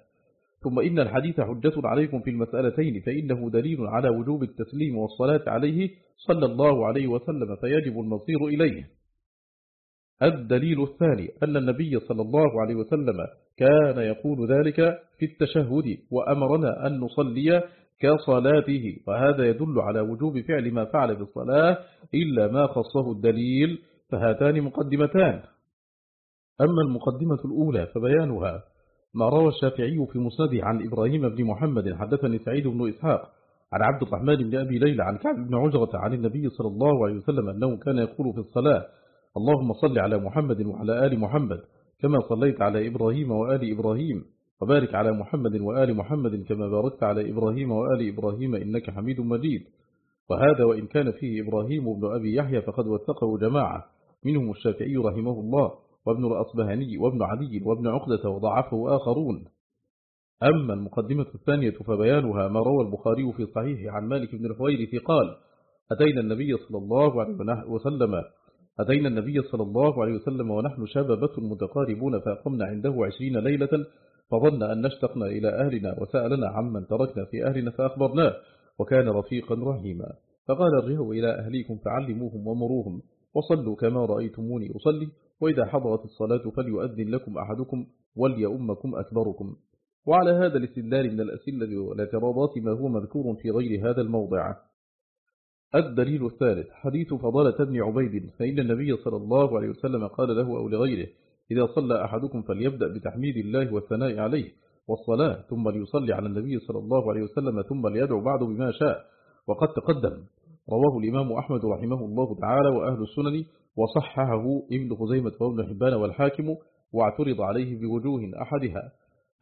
ثم إن الحديث حجة عليكم في المسألتين فإنه دليل على وجوب التسليم والصلاة عليه صلى الله عليه وسلم فيجب المصير إليه. الدليل الثاني أن النبي صلى الله عليه وسلم كان يقول ذلك في التشهد وأمرنا أن نصلي كصلاته وهذا يدل على وجوب فعل ما فعل في الصلاة إلا ما خصه الدليل فهاتان مقدمتان. أما المقدمة الأولى فبيانها ما روى الشافعي في مسنده عن إبراهيم بن محمد حدثني سعيد بن إسحاق عن عبد الرحمن بن أبي ليلى عن كعب بن عجرة عن النبي صلى الله عليه وسلم أنه كان يقول في الصلاة اللهم صل على محمد وعلى آل محمد كما صليت على إبراهيم وآل إبراهيم وبارك على محمد وآل محمد كما باركت على إبراهيم وآل إبراهيم إنك حميد مجيد. وهذا وإن كان فيه إبراهيم بن أبي يحيى فقد وثقه جماعة منهم الشافعي رحمه الله. وابن الأصبهاني وابن عدي وابن عقدة وضعفه آخرون. أما المقدمة الثانية فبيانها ما روى البخاري في صحيح عن مالك بن الحويرث قال أتينا النبي صلى الله عليه وسلم. أتينا النبي صلى الله عليه وسلم ونحن شاببة متقاربون فأقمنا عنده عشرين ليلة فظن أن نشتقنا إلى أهلنا وسألنا عمن تركنا في أهلنا فأخبرناه وكان رفيقا رحيما. فقال ارجعوا إلى أهليكم فعلموهم ومروهم وصلوا كما رأيتموني أصلي. وإذا حضرت الصلاة فليؤذن لكم أحدكم وليؤمكم أكبركم. وعلى هذا الاستدلال من الأسلة والاعتراضات ما هو مذكور في غير هذا الموضع. الدليل الثالث حديث فضالة بن عبيد فإن النبي صلى الله عليه وسلم قال له أو لغيره إذا صلى أحدكم فليبدأ بتحميد الله والثناء عليه والصلاة ثم ليصلي على النبي صلى الله عليه وسلم ثم ليدعو بعد بما شاء وقد تقدم. رواه الإمام أحمد رحمه الله تعالى وأهل السنن وصححه ابن خزيمة وابن حبان والحاكم واعترض عليه بوجوه أحدها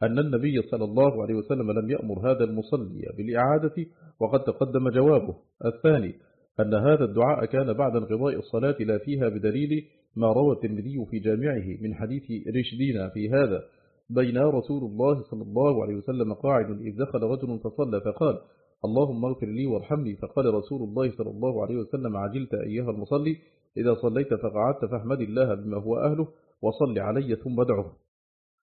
أن النبي صلى الله عليه وسلم لم يأمر هذا المصلي بالإعادة وقد تقدم جوابه. الثاني أن هذا الدعاء كان بعد انقضاء الصلاة لا فيها بدليل ما روى الترمذي في جامعه من حديث رشدين في هذا. بين رسول الله صلى الله عليه وسلم قاعد إذ دخل رجل فصلى فقال اللهم اغفر لي وارحمني فقال رسول الله صلى الله عليه وسلم عجلت أيها المصلي إذا صليت فقعدت فاحمد الله بما هو أهله وصل علي ثم ادعه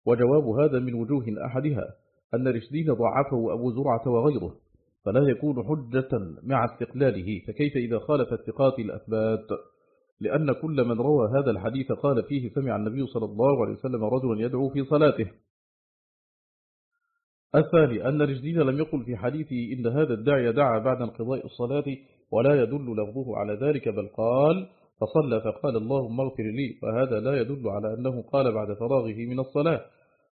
وجواب هذا من وجوه أحدها أن رشدين ضعفه أبو زرعة وغيره فلا يكون حجة مع استقلاله فكيف إذا خالف الثقات الأثبات؟ لأن كل من روى هذا الحديث قال فيه سمع النبي صلى الله عليه وسلم رجلا يدعو في صلاته. الثاني أن رجدين لم يقل في حديثه إن هذا الداعي دعا بعد انقضاء الصلاة ولا يدل لفظه على ذلك بل قال فصلى فقال اللهم اغفر لي وهذا لا يدل على أنه قال بعد فراغه من الصلاة.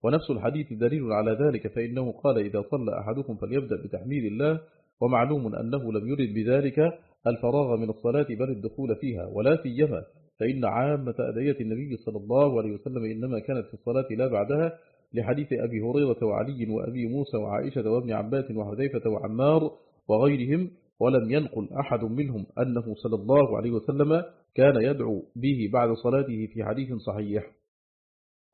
ونفس الحديث دليل على ذلك فإنه قال إذا صلى أحدكم فليبدأ بتحميد الله ومعلوم أنه لم يرد بذلك الفراغ من الصلاة بل الدخول فيها ولا سيما. فإن عامة أدية النبي صلى الله عليه وسلم إنما كانت في الصلاة لا بعدها لحديث أبي هريرة وعلي وأبي موسى وعائشة وابن عباس وحذيفة وعمار وغيرهم ولم ينقل أحد منهم أنه صلى الله عليه وسلم كان يدعو به بعد صلاته في حديث صحيح.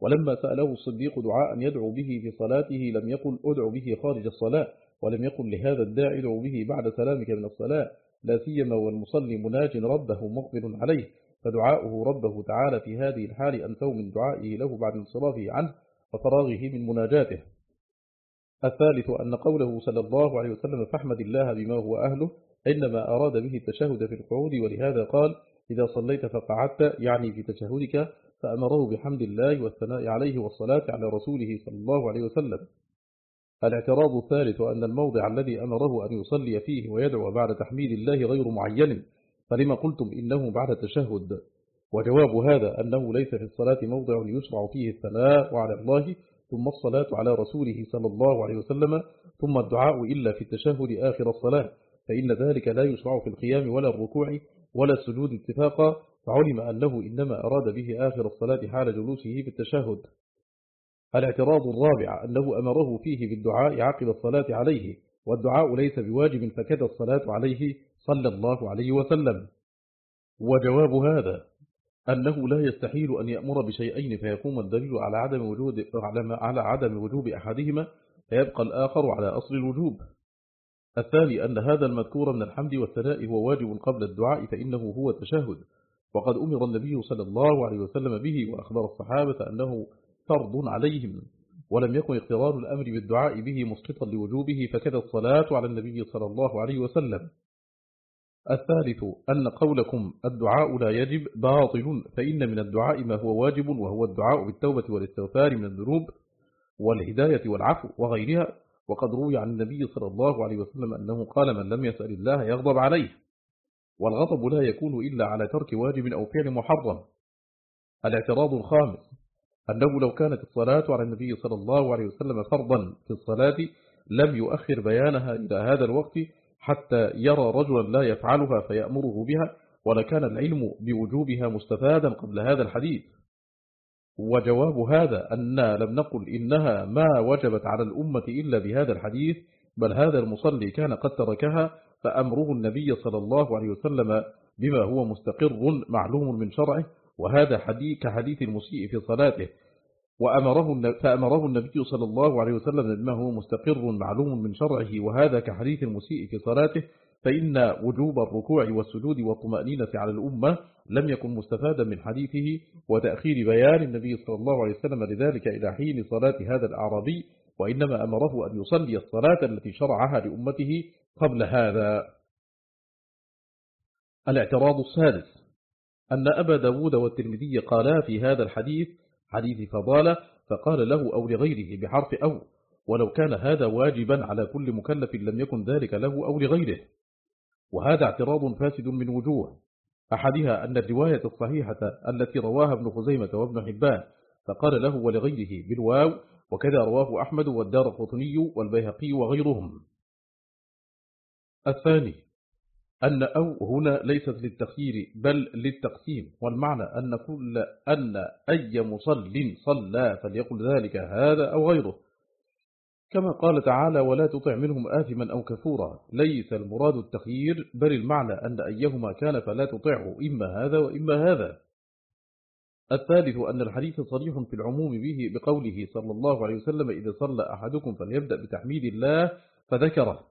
ولما سأله الصديق دعاء يدعو به في صلاته لم يقل أدعو به خارج الصلاة ولم يقل لهذا الداعي ادعو به بعد سلامك من الصلاة لا سيما والمصلي مناج ربه مقبل عليه فدعاؤه ربه تعالى في هذه الحال أنفو من دعائه له بعد انصرافه عنه وفراغه من مناجاته. الثالث أن قوله صلى الله عليه وسلم فاحمد الله بما هو أهله إنما أراد به التشهد في القعود ولهذا قال إذا صليت فقعدت يعني في تشهدك فأمره بحمد الله والثناء عليه والصلاة على رسوله صلى الله عليه وسلم. الاعتراض الثالث أن الموضع الذي أمره أن يصلي فيه ويدعو بعد تحميد الله غير معين فلما قلتم إنه بعد التشهد وجواب هذا أنه ليس في الصلاة موضع يشرع فيه الثناء على الله ثم الصلاة على رسوله صلى الله عليه وسلم ثم الدعاء إلا في التشهد آخر الصلاة. فإن ذلك لا يشرع في القيام ولا الركوع ولا السجود اتفاقا. فعلم أنه إنما أراد به آخر الصلاة حال جلوسه في التشهد. الاعتراض الرابع أنه أمره فيه بالدعاء عقب الصلاة عليه والدعاء ليس بواجب فكذا الصلاة عليه صلى الله عليه وسلم. وجواب هذا أنه لا يستحيل أن يأمر بشيئين فيقوم الدليل على عدم وجود على عدم وجوب أحدهما فيبقى الآخر على أصل الوجوب. الثاني أن هذا المذكور من الحمد والثناء هو واجب قبل الدعاء فإنه هو التشهد. وقد أمر النبي صلى الله عليه وسلم به وأخبر الصحابة أنه فرض عليهم ولم يكن اقترار الأمر بالدعاء به مسقطا لوجوبه فكذا الصلاة على النبي صلى الله عليه وسلم. الثالث أن قولكم الدعاء لا يجب باطل فإن من الدعاء ما هو واجب وهو الدعاء بالتوبة والاستغفار من الذنوب والهداية والعفو وغيرها. وقد روي عن النبي صلى الله عليه وسلم أنه قال من لم يسأل الله يغضب عليه والغضب لا يكون إلا على ترك واجب أو فعل محرم. الاعتراض الخامس أنه لو كانت الصلاة على النبي صلى الله عليه وسلم فرضا في الصلاة لم يؤخر بيانها إلى هذا الوقت حتى يرى رجلا لا يفعلها فيأمره بها ولكان العلم بوجوبها مستفادا قبل هذا الحديث. وجواب هذا أن لم نقل إنها ما وجبت على الأمة إلا بهذا الحديث بل هذا المصلي كان قد تركها فأمره النبي صلى الله عليه وسلم بما هو مستقر معلوم من شرعه وهذا حديث كحديث المسيء في صلاته. وأمره فأمره النبي صلى الله عليه وسلم بما هو مستقر معلوم من شرعه وهذا كحديث المسيء في صلاته فإن وجوب الركوع والسجود والطمأنينة على الأمة لم يكن مستفادا من حديثه وتأخير بيان النبي صلى الله عليه وسلم لذلك إلى حين صلاة هذا الأعرابي وإنما أمره أن يصلي الصلاة التي شرعها لأمته قبل هذا. الاعتراض السادس أن أبا داود والترمذي قالا في هذا الحديث حديث فضالة فقال له أو لغيره بحرف أو ولو كان هذا واجبا على كل مكلف لم يكن ذلك له أو لغيره. وهذا اعتراض فاسد من وجوه. أحدها أن الرواية الصحيحة التي رواها ابن خزيمة وابن حبان فقال له ولغيره بالواو وكذا رواه أحمد والدار القطني والبيهقي وغيرهم. الثاني أن أو هنا ليست للتخيير بل للتقسيم. والمعنى أن كل أن أي مصل صلى فليقل ذلك هذا أو غيره. كما قال تعالى ولا تطع منهم آثما أو كفورا. ليس المراد التخيير بل المعنى أن أيهما كان فلا تطعه إما هذا وإما هذا. الثالث أن الحديث صريح في العموم به بقوله صلى الله عليه وسلم إذا صلى أحدكم فليبدأ بتحميد الله فذكره.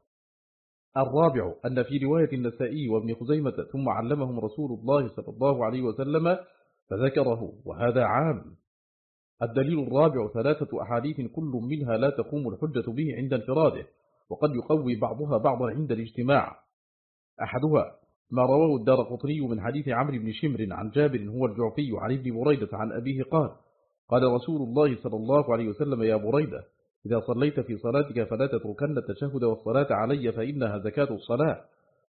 الرابع أن في رواية النسائي وابن خزيمة ثم علمهم رسول الله صلى الله عليه وسلم فذكره وهذا عام. الدليل الرابع ثلاثة أحاديث كل منها لا تقوم الحجة به عند انفراده وقد يقوي بعضها بعضا عند الاجتماع. أحدها ما رواه الدار من حديث عمرو بن شمر عن جابر هو الجعفي عن ابن بريدة عن أبيه قال قال رسول الله صلى الله عليه وسلم يا بريدة إذا صليت في صلاتك فلا تتركن التشهد والصلاة علي فإنها زكاة الصلاة.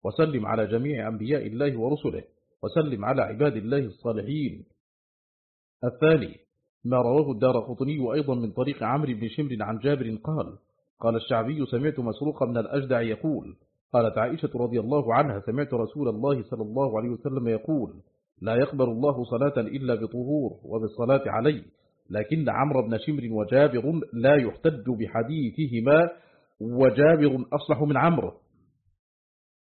وسلم على جميع أنبياء الله ورسله. وسلم على عباد الله الصالحين. الثاني ما رواه الدار قطني أيضا من طريق عمرو بن شمر عن جابر قال قال الشعبي سمعت مسروقا من الأجدع يقول. قالت عائشة رضي الله عنها سمعت رسول الله صلى الله عليه وسلم يقول لا يقبل الله صلاة إلا بطهور وبالصلاة عليه. لكن عمرو بن شمر وجابر لا يحتج بحديثهما وجابر أصلح من عمرو.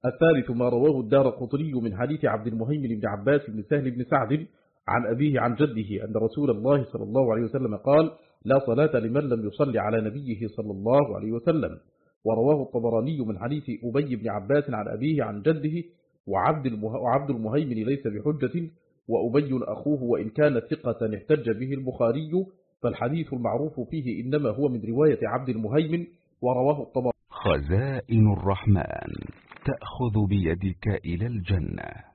الثالث ما رواه الدار قطري من حديث عبد المهيمن بن عباس بن سهل بن سعد عن أبيه عن جده أن رسول الله صلى الله عليه وسلم قال لا صلاة لمن لم يصلي على نبيه صلى الله عليه وسلم ورواه الطبراني من حديث أبي بن عباس عن أبيه عن جده وعبد المهيمن ليس بحجة وأبي أخوه وإن كان ثقة احتج به البخاري فالحديث المعروف فيه إنما هو من رواية عبد المهيمن ورواه الطبراني. خزائن الرحمن تأخذ بيدك إلى الجنة.